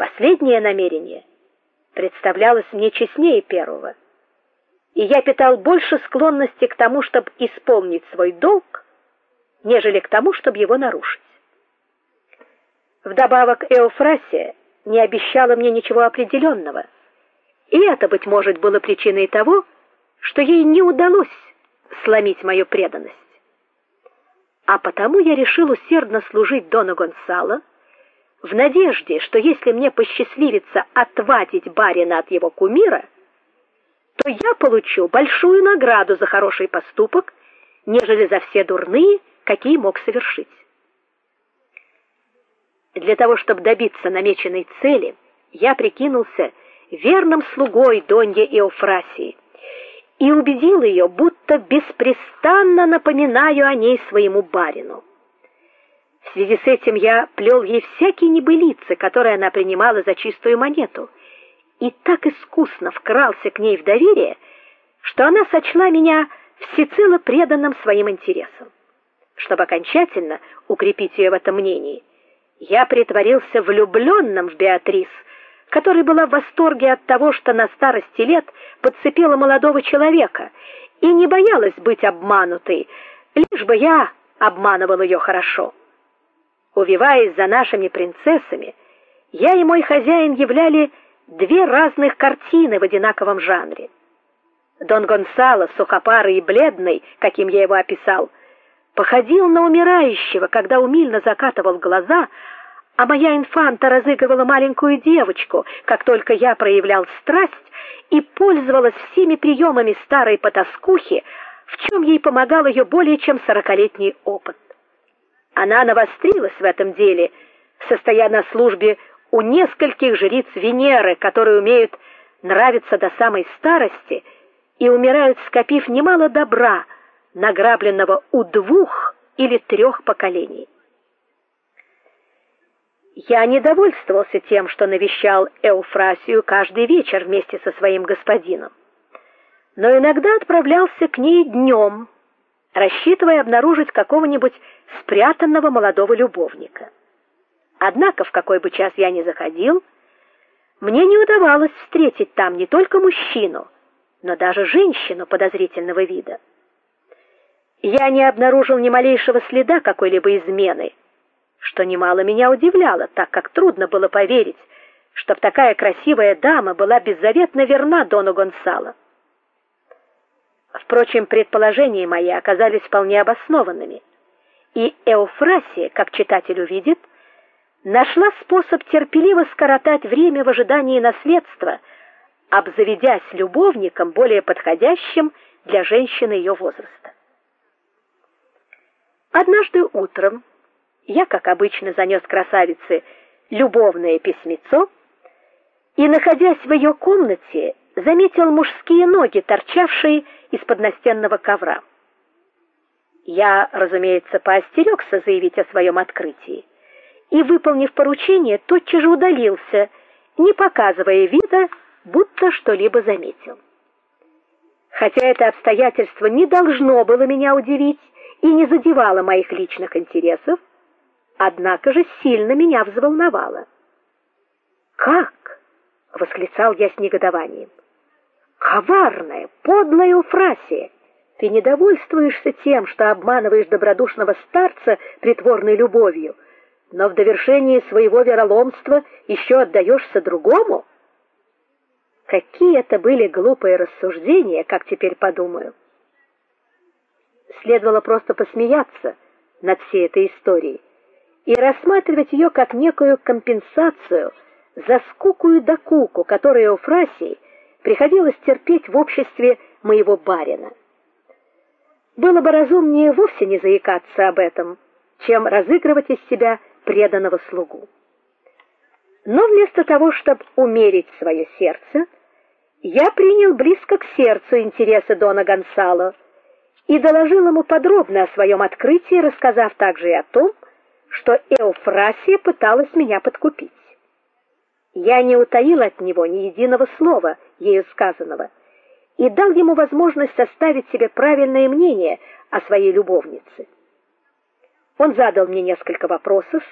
Последнее намерение представлялось мне честнее первого. И я питал больше склонности к тому, чтобы исполнить свой долг, нежели к тому, чтобы его нарушить. Вдобавок Эофрасия не обещала мне ничего определенного, и это быть может было причиной того, что ей не удалось сломить мою преданность. А потому я решил усердно служить Дону Гонсало в надежде, что если мне посчастливится отвадить барина от его кумира, то я получу большую награду за хороший поступок, нежели за все дурные, какие мог совершить. Для того, чтобы добиться намеченной цели, я прикинулся верным слугой Донье Иофрасии и убедил ее, будто беспрестанно напоминаю о ней своему барину. В связи с этим я плел ей всякие небылицы, которые она принимала за чистую монету, и так искусно вкрался к ней в доверие, что она сочла меня всецело преданным своим интересам. Чтобы окончательно укрепить ее в этом мнении, я притворился влюбленным в Беатрис, которая была в восторге от того, что на старости лет подцепила молодого человека и не боялась быть обманутой, лишь бы я обманывал ее хорошо. Увиваясь за нашими принцессами, я и мой хозяин являли две разных картины в одинаковом жанре. Дон Гонсало, сухопарый и бледный, каким я его описал, походил на умирающего, когда умильно закатывал глаза, а моя инфанта разыгрывала маленькую девочку, как только я проявлял страсть и пользовалась всеми приемами старой потаскухи, в чем ей помогал ее более чем сорокалетний опыт. Она навострилась в этом деле, состоя на службе у нескольких жриц Венеры, которые умеют нравиться до самой старости и умирают, скопив немало добра, награбленного у двух или трех поколений. Я не довольствовался тем, что навещал Эуфрасию каждый вечер вместе со своим господином, но иногда отправлялся к ней днем, рассчитывая обнаружить какого-нибудь спрятанного молодого любовника. Однако в какой бы час я ни заходил, мне не удавалось встретить там не только мужчину, но даже женщину подозрительного вида. Я не обнаружил ни малейшего следа какой-либо измены, что немало меня удивляло, так как трудно было поверить, чтоб такая красивая дама была беззаветно верна дону Гонсало. Впрочем, предположения мои оказались вполне обоснованными, и Эуфрасия, как читатель увидит, нашла способ терпеливо скоротать время в ожидании наследства, обзаведясь любовником более подходящим для женщины ее возраста. Однажды утром я, как обычно, занес красавице любовное письмецо и, находясь в ее комнате, заметил мужские ноги, торчавшие из-под настенного ковра. Я, разумеется, поостерегся заявить о своем открытии и, выполнив поручение, тотчас же удалился, не показывая вида, будто что-либо заметил. Хотя это обстоятельство не должно было меня удивить, и не задевала моих личных интересов, однако же сильно меня взволновало. Как? восклицал я с негодованием. Коварная, подлая Уфрасия! Ты недовольствуешься тем, что обманываешь добродушного старца притворной любовью, но в довершении своего вероломства еще отдаешься другому? Какие это были глупые рассуждения, как теперь подумаю следовало просто посмеяться над всей этой историей и рассматривать ее как некую компенсацию за скуку и докуку, которую Фрасии приходилось терпеть в обществе моего барина. Было бы разумнее вовсе не заикаться об этом, чем разыгрывать из себя преданного слугу. Но вместо того, чтобы умерить свое сердце, я принял близко к сердцу интересы дона Гонсало и доложил ему подробно о своем открытии, рассказав также и о том, что Эуфрасия пыталась меня подкупить. Я не утаил от него ни единого слова ею сказанного и дал ему возможность составить себе правильное мнение о своей любовнице. Он задал мне несколько вопросов,